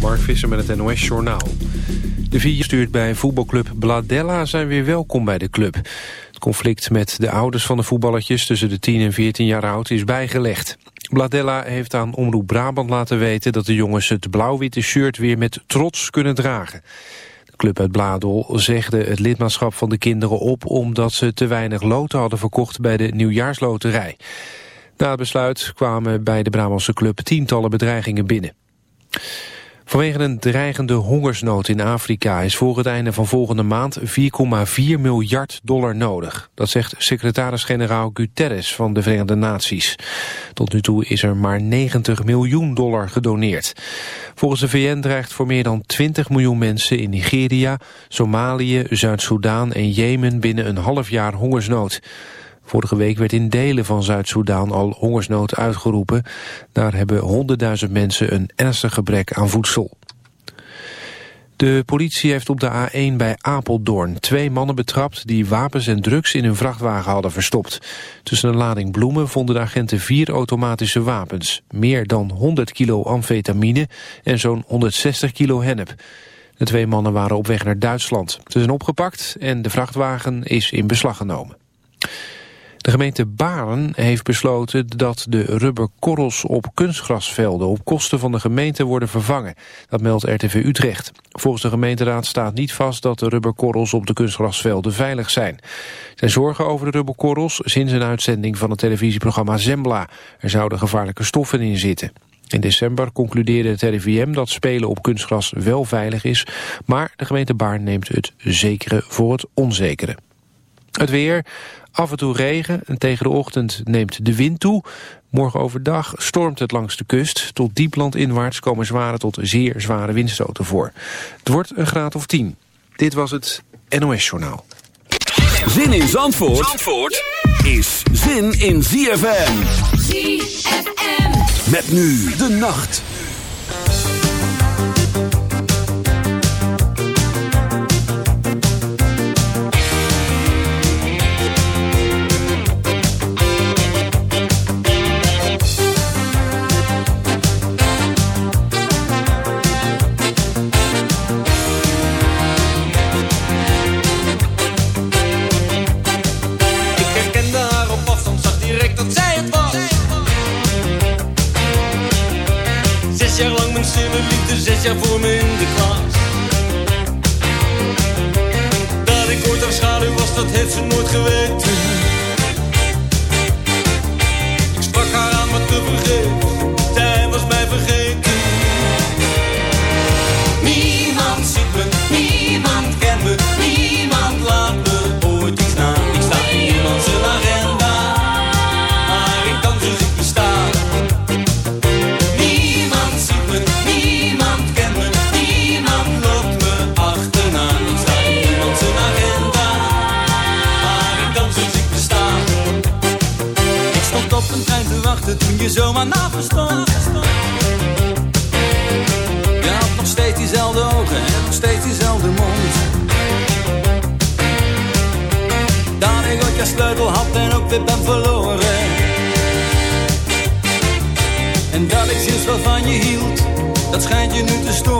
Mark Visser met het NOS Journaal. De vier stuurt bij voetbalclub Bladella zijn weer welkom bij de club. Het conflict met de ouders van de voetballertjes tussen de 10 en 14 jaar oud is bijgelegd. Bladella heeft aan Omroep Brabant laten weten dat de jongens het blauw-witte shirt weer met trots kunnen dragen. De club uit Bladel zegde het lidmaatschap van de kinderen op omdat ze te weinig loten hadden verkocht bij de nieuwjaarsloterij. Na het besluit kwamen bij de Brabantse club tientallen bedreigingen binnen. Vanwege een dreigende hongersnood in Afrika is voor het einde van volgende maand 4,4 miljard dollar nodig. Dat zegt secretaris-generaal Guterres van de Verenigde Naties. Tot nu toe is er maar 90 miljoen dollar gedoneerd. Volgens de VN dreigt voor meer dan 20 miljoen mensen in Nigeria, Somalië, Zuid-Soedan en Jemen binnen een half jaar hongersnood. Vorige week werd in delen van Zuid-Soedan al hongersnood uitgeroepen. Daar hebben honderdduizend mensen een ernstig gebrek aan voedsel. De politie heeft op de A1 bij Apeldoorn twee mannen betrapt... die wapens en drugs in hun vrachtwagen hadden verstopt. Tussen een lading bloemen vonden de agenten vier automatische wapens... meer dan 100 kilo amfetamine en zo'n 160 kilo hennep. De twee mannen waren op weg naar Duitsland. Ze zijn opgepakt en de vrachtwagen is in beslag genomen. De gemeente Baren heeft besloten dat de rubberkorrels op kunstgrasvelden op kosten van de gemeente worden vervangen. Dat meldt RTV Utrecht. Volgens de gemeenteraad staat niet vast dat de rubberkorrels op de kunstgrasvelden veilig zijn. Zijn zorgen over de rubberkorrels sinds een uitzending van het televisieprogramma Zembla. Er zouden gevaarlijke stoffen in zitten. In december concludeerde het RIVM dat spelen op kunstgras wel veilig is, maar de gemeente Baarn neemt het zekere voor het onzekere. Het weer, af en toe regen en tegen de ochtend neemt de wind toe. Morgen overdag stormt het langs de kust. Tot diepland inwaarts komen zware tot zeer zware windstoten voor. Het wordt een graad of 10. Dit was het NOS Journaal. Zin in Zandvoort, Zandvoort is zin in ZFM. ZFM. Met nu de nacht. Zes jaar voor me in de klas. Dat ik ooit haar schaduw was, dat heeft ze nooit geweten. Sleutel had en ook weer ben verloren. En dat ik sinds wel van je hield, dat schijnt je nu te storen.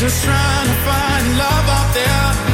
Just trying to find love out there,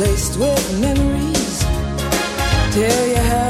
Laced with memories. Tell you how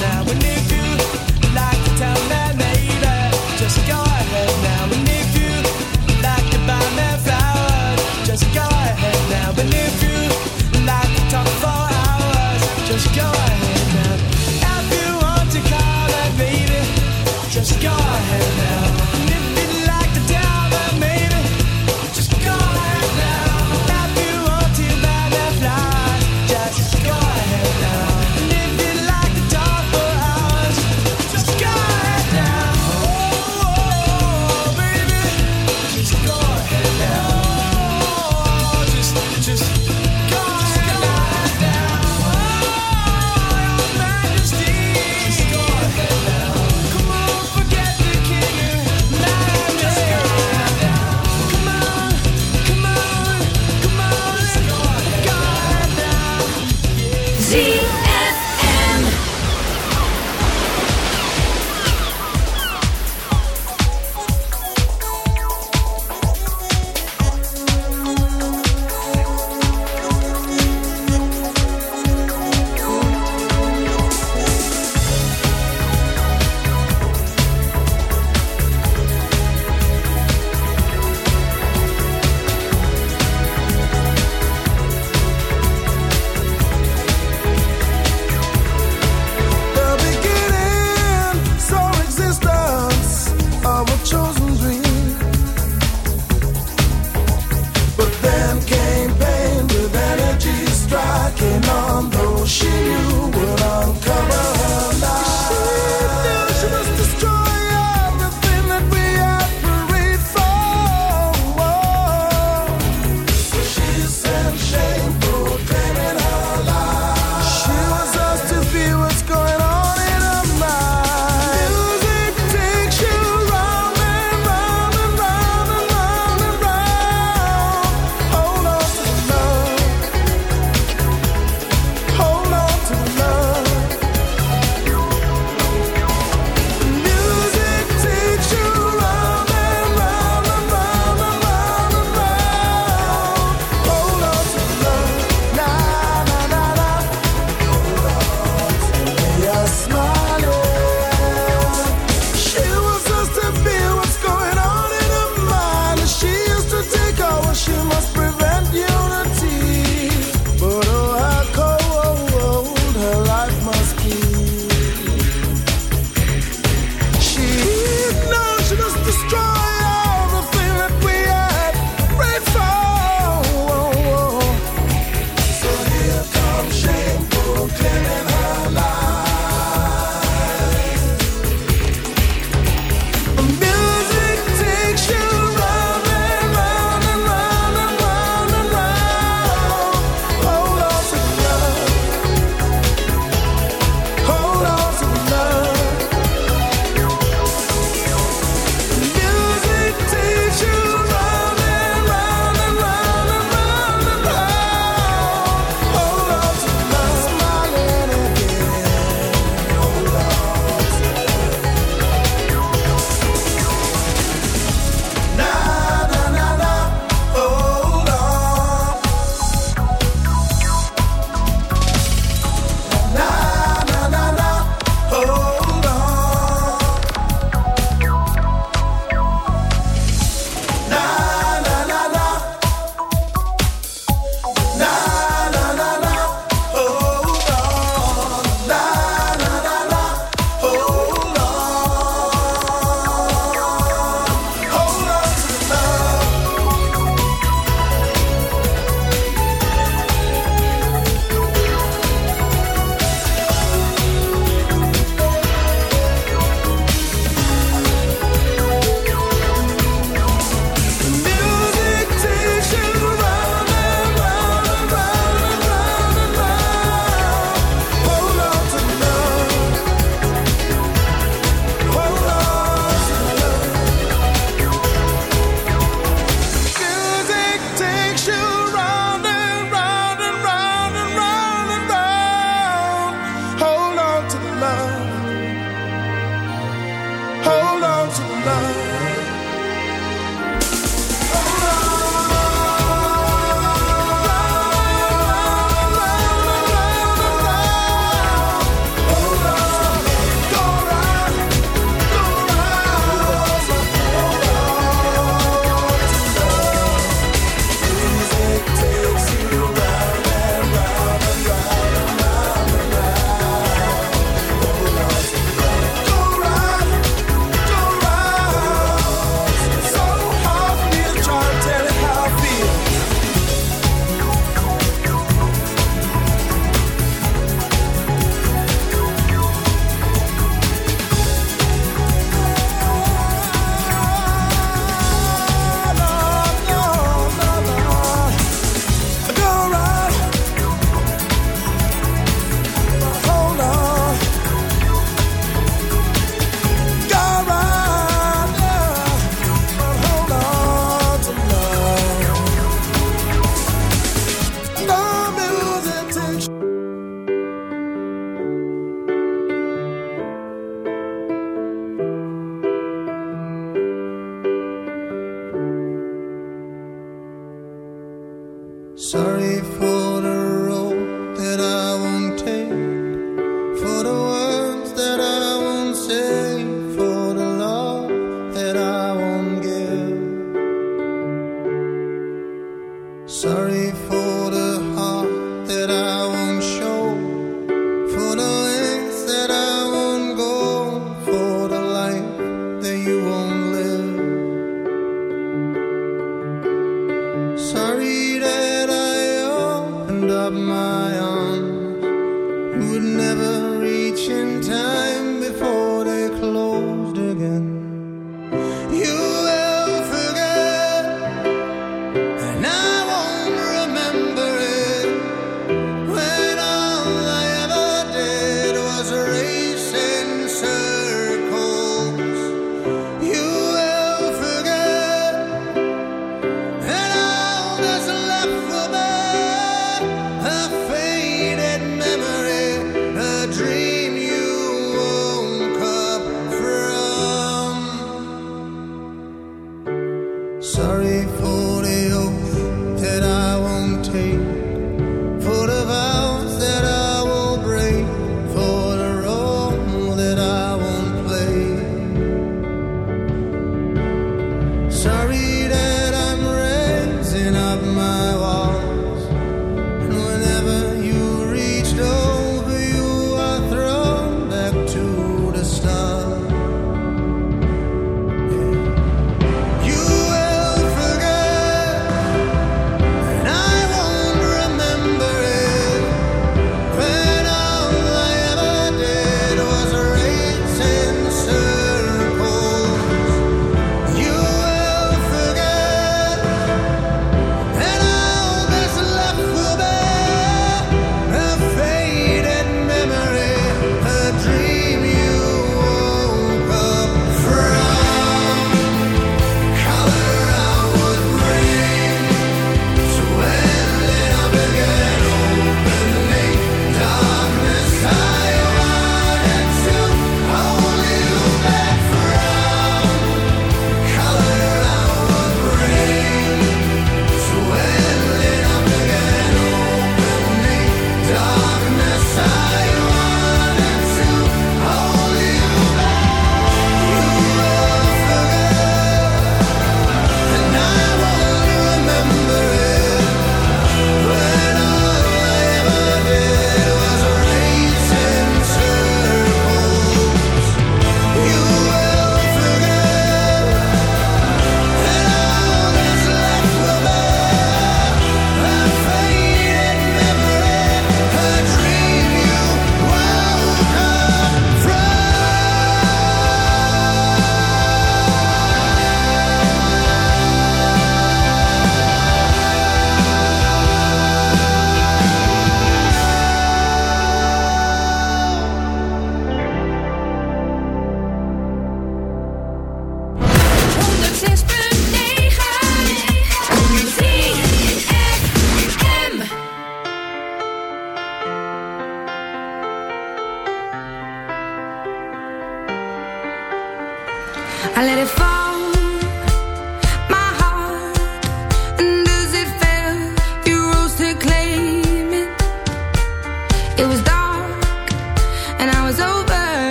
Now. And if you